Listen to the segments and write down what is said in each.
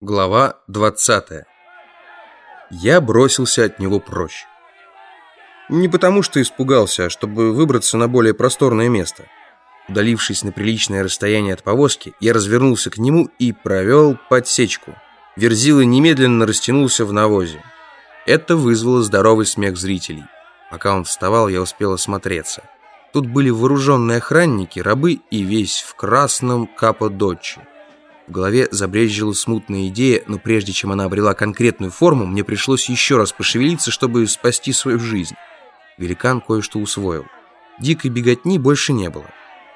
Глава 20 Я бросился от него прочь. Не потому, что испугался, а чтобы выбраться на более просторное место. Удалившись на приличное расстояние от повозки, я развернулся к нему и провел подсечку. Верзила немедленно растянулся в навозе. Это вызвало здоровый смех зрителей. Пока он вставал, я успел осмотреться. Тут были вооруженные охранники, рабы и весь в красном каподотче. В голове забрежила смутная идея, но прежде чем она обрела конкретную форму, мне пришлось еще раз пошевелиться, чтобы спасти свою жизнь. Великан кое-что усвоил. Дикой беготни больше не было.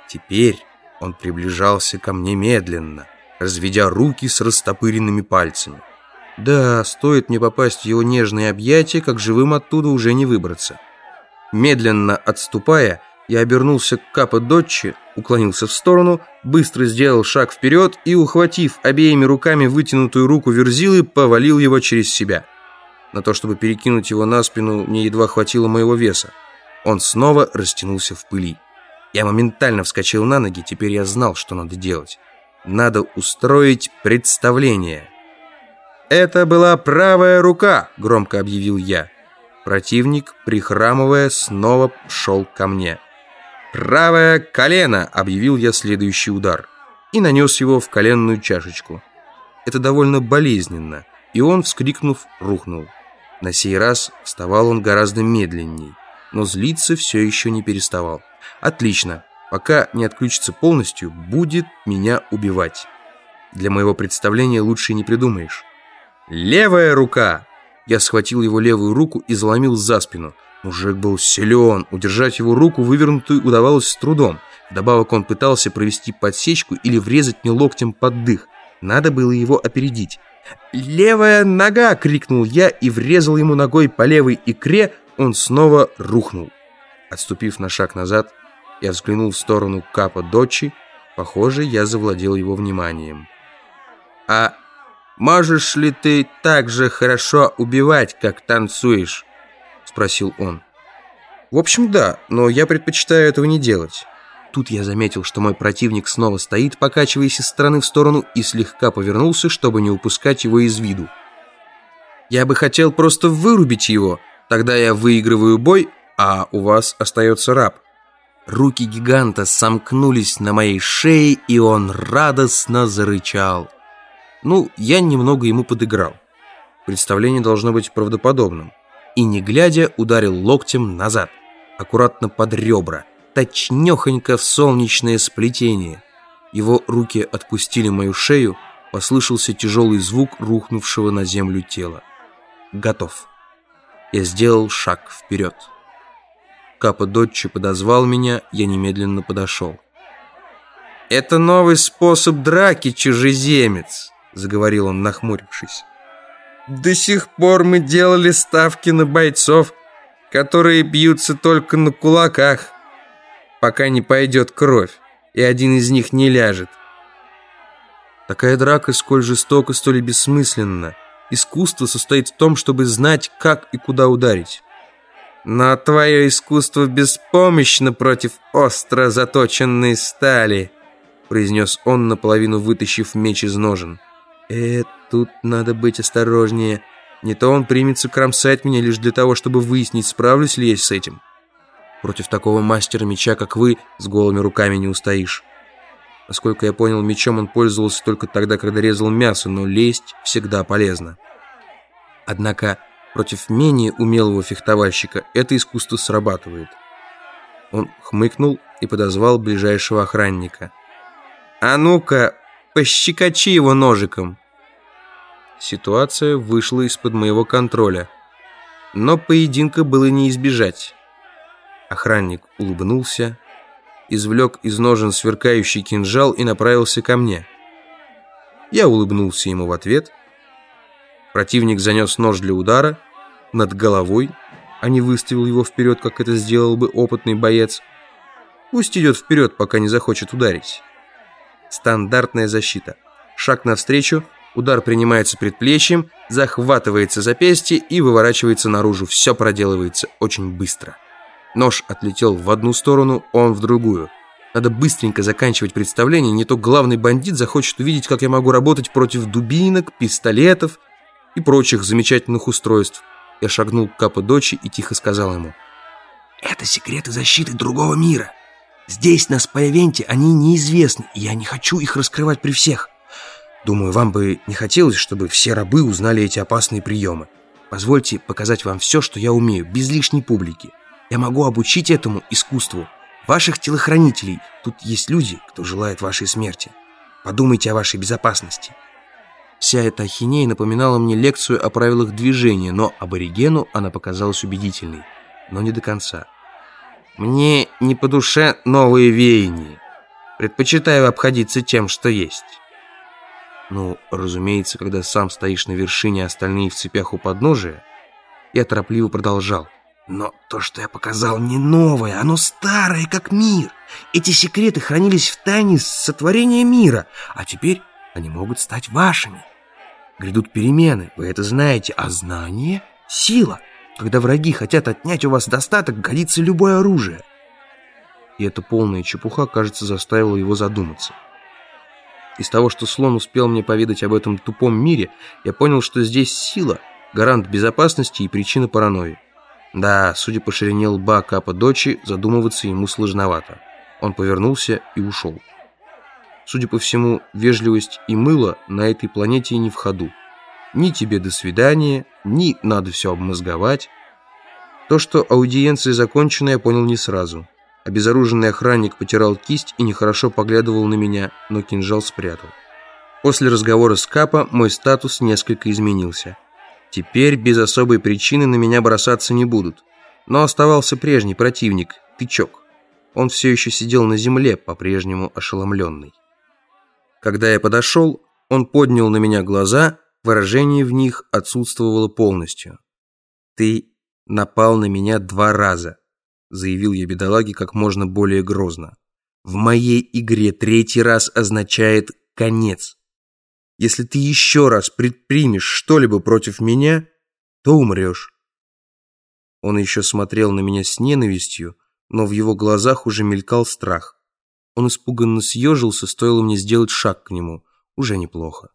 Теперь он приближался ко мне медленно, разведя руки с растопыренными пальцами. Да, стоит мне попасть в его нежные объятия, как живым оттуда уже не выбраться. Медленно отступая, я обернулся к Капа Дотчи, уклонился в сторону, быстро сделал шаг вперед и, ухватив обеими руками вытянутую руку Верзилы, повалил его через себя. На то, чтобы перекинуть его на спину, мне едва хватило моего веса. Он снова растянулся в пыли. Я моментально вскочил на ноги, теперь я знал, что надо делать. Надо устроить представление. «Это была правая рука», — громко объявил я. Противник, прихрамывая, снова шел ко мне. «Правое колено!» — объявил я следующий удар. И нанес его в коленную чашечку. Это довольно болезненно, и он, вскрикнув, рухнул. На сей раз вставал он гораздо медленней, но злиться все еще не переставал. «Отлично, пока не отключится полностью, будет меня убивать. Для моего представления лучше не придумаешь». «Левая рука!» Я схватил его левую руку и заломил за спину. Мужик был силен, удержать его руку вывернутую удавалось с трудом. Вдобавок он пытался провести подсечку или врезать мне локтем под дых. Надо было его опередить. «Левая нога!» — крикнул я и врезал ему ногой по левой икре, он снова рухнул. Отступив на шаг назад, я взглянул в сторону Капа Дочи. Похоже, я завладел его вниманием. «А можешь ли ты так же хорошо убивать, как танцуешь?» Спросил он. В общем, да, но я предпочитаю этого не делать. Тут я заметил, что мой противник снова стоит, покачиваясь из стороны в сторону, и слегка повернулся, чтобы не упускать его из виду. Я бы хотел просто вырубить его, тогда я выигрываю бой, а у вас остается раб. Руки гиганта сомкнулись на моей шее, и он радостно зарычал. Ну, я немного ему подыграл. Представление должно быть правдоподобным и, не глядя, ударил локтем назад, аккуратно под ребра, точнёхонько в солнечное сплетение. Его руки отпустили мою шею, послышался тяжелый звук рухнувшего на землю тела. Готов. Я сделал шаг вперед. Капа Дотчи подозвал меня, я немедленно подошел. «Это новый способ драки, чужеземец», — заговорил он, нахмурившись. До сих пор мы делали ставки на бойцов, которые бьются только на кулаках, пока не пойдет кровь, и один из них не ляжет. Такая драка сколь жестока, столь и бессмысленна. Искусство состоит в том, чтобы знать, как и куда ударить. Но твое искусство беспомощно против остро заточенной стали, произнес он, наполовину вытащив меч из ножен. «Э, тут надо быть осторожнее. Не то он примется кромсать меня лишь для того, чтобы выяснить, справлюсь ли я с этим. Против такого мастера меча, как вы, с голыми руками не устоишь». Насколько я понял, мечом он пользовался только тогда, когда резал мясо, но лесть всегда полезна. Однако против менее умелого фехтовальщика это искусство срабатывает. Он хмыкнул и подозвал ближайшего охранника. «А ну-ка, пощекочи его ножиком!» Ситуация вышла из-под моего контроля. Но поединка было не избежать. Охранник улыбнулся, извлек из ножен сверкающий кинжал и направился ко мне. Я улыбнулся ему в ответ. Противник занес нож для удара над головой, а не выставил его вперед, как это сделал бы опытный боец. Пусть идет вперед, пока не захочет ударить. Стандартная защита. Шаг навстречу — Удар принимается предплечьем, захватывается запястье и выворачивается наружу. Все проделывается очень быстро. Нож отлетел в одну сторону, он в другую. Надо быстренько заканчивать представление, не то главный бандит захочет увидеть, как я могу работать против дубинок, пистолетов и прочих замечательных устройств. Я шагнул к Капа-Дочи и тихо сказал ему. «Это секреты защиты другого мира. Здесь, на Спаевенте, они неизвестны, и я не хочу их раскрывать при всех. Думаю, вам бы не хотелось, чтобы все рабы узнали эти опасные приемы. Позвольте показать вам все, что я умею, без лишней публики. Я могу обучить этому искусству ваших телохранителей. Тут есть люди, кто желает вашей смерти. Подумайте о вашей безопасности». Вся эта ахинея напоминала мне лекцию о правилах движения, но аборигену она показалась убедительной, но не до конца. Мне не по душе новые веяния. Предпочитаю обходиться тем, что есть. Ну, разумеется, когда сам стоишь на вершине, а остальные в цепях у подножия, я торопливо продолжал. Но то, что я показал, не новое, оно старое, как мир. Эти секреты хранились в тайне сотворения мира, а теперь они могут стать вашими. Грядут перемены, вы это знаете, а знание — сила. Когда враги хотят отнять у вас достаток, годится любое оружие. И эта полная чепуха, кажется, заставила его задуматься. Из того, что слон успел мне поведать об этом тупом мире, я понял, что здесь сила, гарант безопасности и причина паранойи. Да, судя по ширине лба Капа Дочи, задумываться ему сложновато. Он повернулся и ушел. Судя по всему, вежливость и мыло на этой планете не в ходу. Ни тебе до свидания, ни надо все обмозговать. То, что аудиенция закончена, я понял не сразу. Обезоруженный охранник потирал кисть и нехорошо поглядывал на меня, но кинжал спрятал. После разговора с Капа мой статус несколько изменился. Теперь без особой причины на меня бросаться не будут. Но оставался прежний противник, Тычок. Он все еще сидел на земле, по-прежнему ошеломленный. Когда я подошел, он поднял на меня глаза Выражение в них отсутствовало полностью. «Ты напал на меня два раза», — заявил я бедолаге как можно более грозно. «В моей игре третий раз означает конец. Если ты еще раз предпримешь что-либо против меня, то умрешь». Он еще смотрел на меня с ненавистью, но в его глазах уже мелькал страх. Он испуганно съежился, стоило мне сделать шаг к нему. Уже неплохо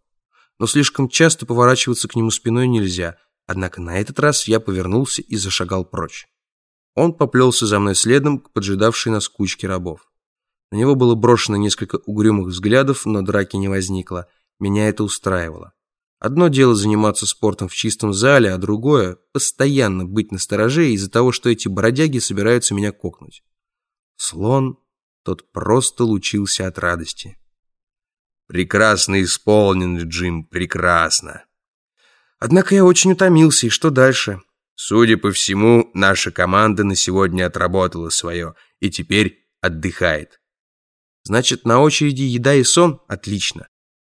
но слишком часто поворачиваться к нему спиной нельзя, однако на этот раз я повернулся и зашагал прочь. Он поплелся за мной следом к поджидавшей нас кучке рабов. На него было брошено несколько угрюмых взглядов, но драки не возникло. Меня это устраивало. Одно дело заниматься спортом в чистом зале, а другое – постоянно быть настороже из-за того, что эти бродяги собираются меня кокнуть. Слон, тот просто лучился от радости. Прекрасно исполнен, Джим, прекрасно. Однако я очень утомился, и что дальше? Судя по всему, наша команда на сегодня отработала свое и теперь отдыхает. Значит, на очереди еда и сон? Отлично.